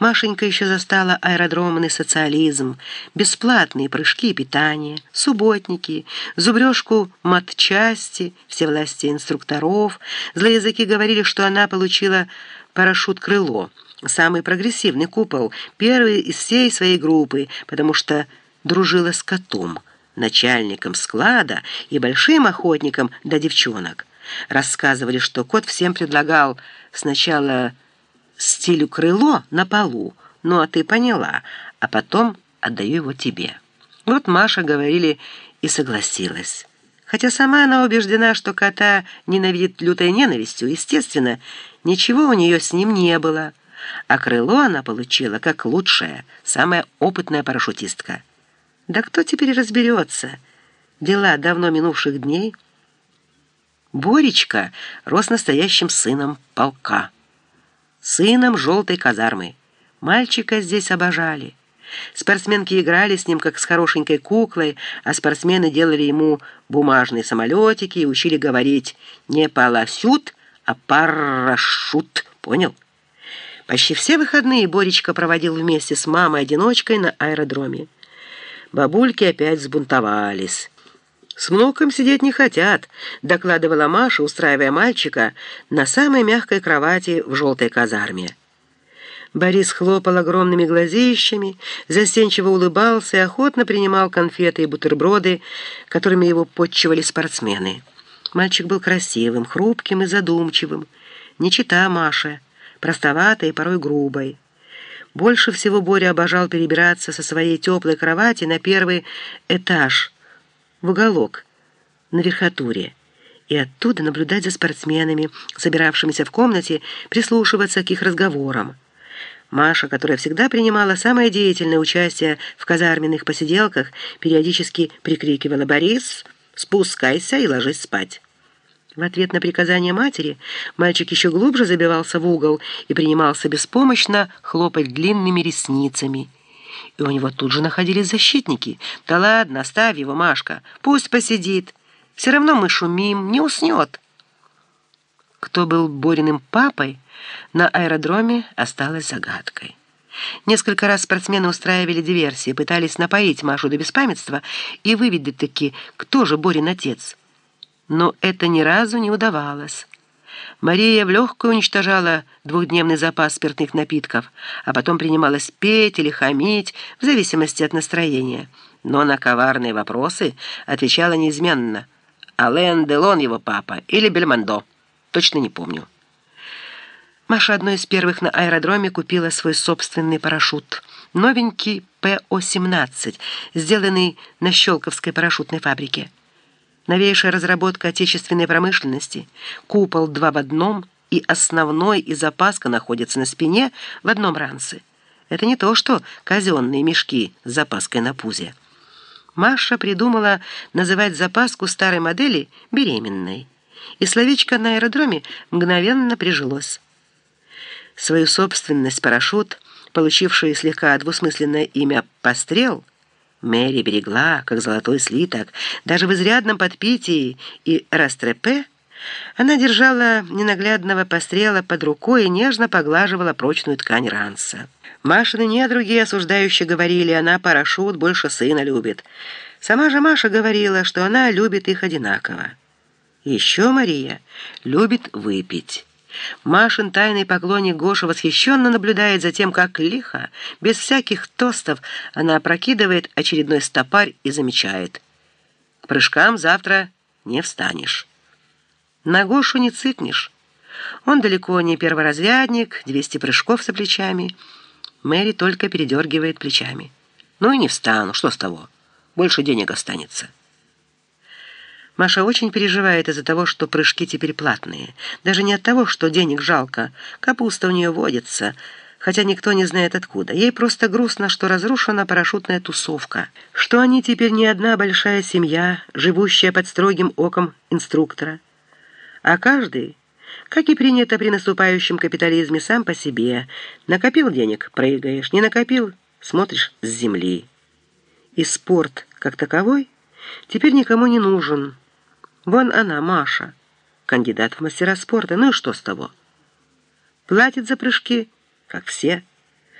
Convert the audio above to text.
Машенька еще застала аэродромный социализм, бесплатные прыжки и питание, субботники, зубрежку матчасти, все власти инструкторов. Злые языки говорили, что она получила парашют-крыло, самый прогрессивный купол, первый из всей своей группы, потому что дружила с котом, начальником склада и большим охотником до девчонок. Рассказывали, что кот всем предлагал сначала стилю крыло на полу. Ну, а ты поняла. А потом отдаю его тебе». Вот Маша, говорили, и согласилась. Хотя сама она убеждена, что кота ненавидит лютой ненавистью, естественно, ничего у нее с ним не было. А крыло она получила как лучшая, самая опытная парашютистка. Да кто теперь разберется? Дела давно минувших дней. Боречка рос настоящим сыном полка сыном желтой казармы. Мальчика здесь обожали. Спортсменки играли с ним, как с хорошенькой куклой, а спортсмены делали ему бумажные самолетики и учили говорить не «парашют», а «парашют». Понял? Почти все выходные Боречка проводил вместе с мамой-одиночкой на аэродроме. Бабульки опять взбунтовались. «С внуком сидеть не хотят», — докладывала Маша, устраивая мальчика на самой мягкой кровати в желтой казарме. Борис хлопал огромными глазищами, застенчиво улыбался и охотно принимал конфеты и бутерброды, которыми его подчивали спортсмены. Мальчик был красивым, хрупким и задумчивым, не чита Маше, простоватой и порой грубой. Больше всего Боря обожал перебираться со своей теплой кровати на первый этаж — в уголок на верхотуре и оттуда наблюдать за спортсменами, собиравшимися в комнате, прислушиваться к их разговорам. Маша, которая всегда принимала самое деятельное участие в казарменных посиделках, периодически прикрикивала «Борис, спускайся и ложись спать». В ответ на приказание матери мальчик еще глубже забивался в угол и принимался беспомощно хлопать длинными ресницами – и у него тут же находились защитники. «Да ладно, оставь его, Машка, пусть посидит. Все равно мы шумим, не уснет». Кто был Бориным папой, на аэродроме осталось загадкой. Несколько раз спортсмены устраивали диверсии, пытались напоить Машу до беспамятства и выведать-таки, кто же Борин отец. Но это ни разу не удавалось. Мария в легкую уничтожала двухдневный запас спиртных напитков, а потом принималась петь или хамить, в зависимости от настроения. Но на коварные вопросы отвечала неизменно. «Ален Делон его папа или Бельмондо? Точно не помню». Маша одной из первых на аэродроме купила свой собственный парашют. Новенький ПО-17, сделанный на Щелковской парашютной фабрике новейшая разработка отечественной промышленности, купол два в одном и основной и запаска находятся на спине в одном ранце. Это не то, что казенные мешки с запаской на пузе. Маша придумала называть запаску старой модели беременной, и словечко на аэродроме мгновенно прижилось. Свою собственность парашют, получивший слегка двусмысленное имя «пострел», Мэри берегла, как золотой слиток, даже в изрядном подпитии и растрепе, она держала ненаглядного пострела под рукой и нежно поглаживала прочную ткань ранца. Машины недруги осуждающие говорили, она парашют больше сына любит. Сама же Маша говорила, что она любит их одинаково. Еще Мария любит выпить. Машин тайный поклонник Гоша восхищенно наблюдает за тем, как лихо, без всяких тостов, она опрокидывает очередной стопарь и замечает. Прыжкам завтра не встанешь. На Гошу не цыкнешь. Он далеко не перворазрядник, 200 прыжков за плечами. Мэри только передергивает плечами. Ну и не встану, что с того? Больше денег останется. Маша очень переживает из-за того, что прыжки теперь платные. Даже не от того, что денег жалко. Капуста у нее водится, хотя никто не знает откуда. Ей просто грустно, что разрушена парашютная тусовка, что они теперь не одна большая семья, живущая под строгим оком инструктора. А каждый, как и принято при наступающем капитализме, сам по себе. Накопил денег – прыгаешь, не накопил – смотришь с земли. И спорт, как таковой, теперь никому не нужен. Вон она, Маша, кандидат в мастера спорта. Ну и что с того? Платит за прыжки, как все.